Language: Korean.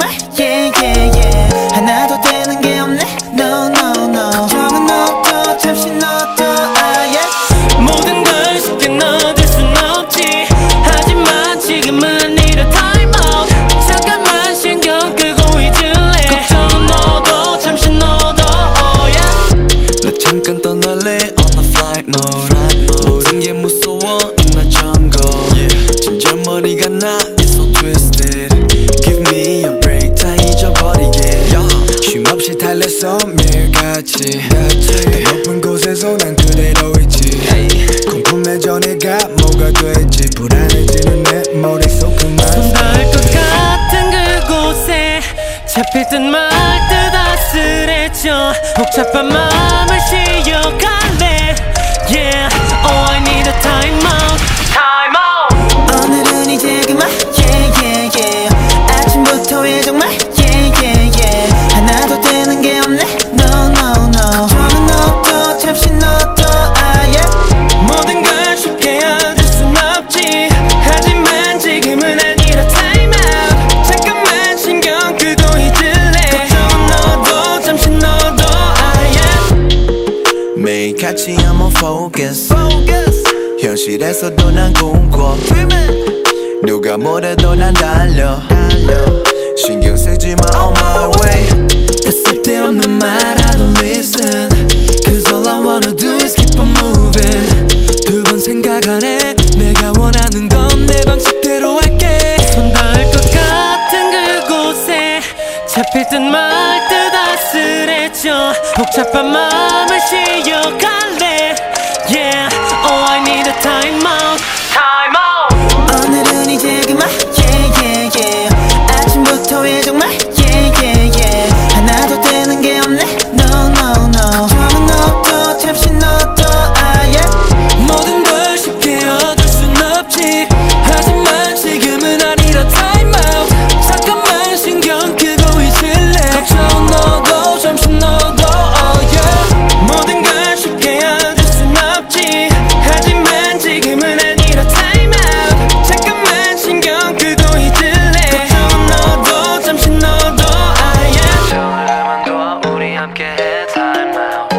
정말? Yeah yeah yeah. 하나도 되는 게 없네. No no no. 걱정은 너도 잠시 너도 아예 am 모든 걸 쉽게 넣어줄 순 없지. 하지만 지금은 이럴 time out. 잠깐만 신경 끄고 잊을래. 걱정은 너도 잠시 너도 oh yeah. 나 잠깐 떠날래. On the flight. no right no 매일같이 더 높은 곳에서 난 그대로 있지. 공품의 전해가 뭐가 될지 불안해지는 내 머릿속 그만 닿을 것 같은 그곳에 잡힐 듯 말 듯 아슬해져 복잡한 마 매일 같이 I'm on focus 현실에서도 난 꿈꿔 누가 뭐래도 난 달려 신경 쓰지 마 on my way 그 쓸데없는 말 I don't listen Cause all I wanna do is keep on moving 두 번 생각 안해 멈춰 복잡한 마음을 쉬어갈래 Yeah, oh I need a time out Time out 오늘은 이제 그만 Yeah, yeah, yeah 아침부터 애정 time out.